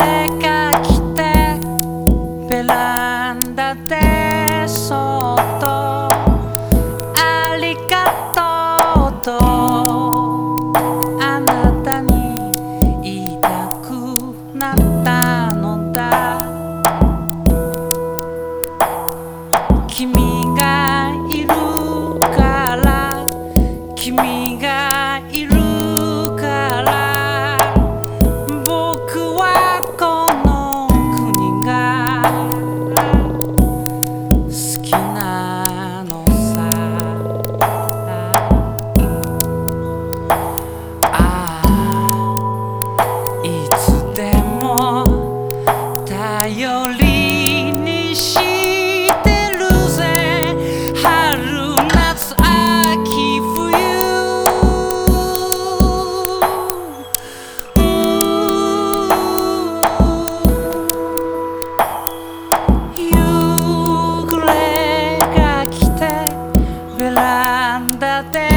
誰来てベランダでそっとありがとうとあなたに言いたくなったのだ君がいるから君がだって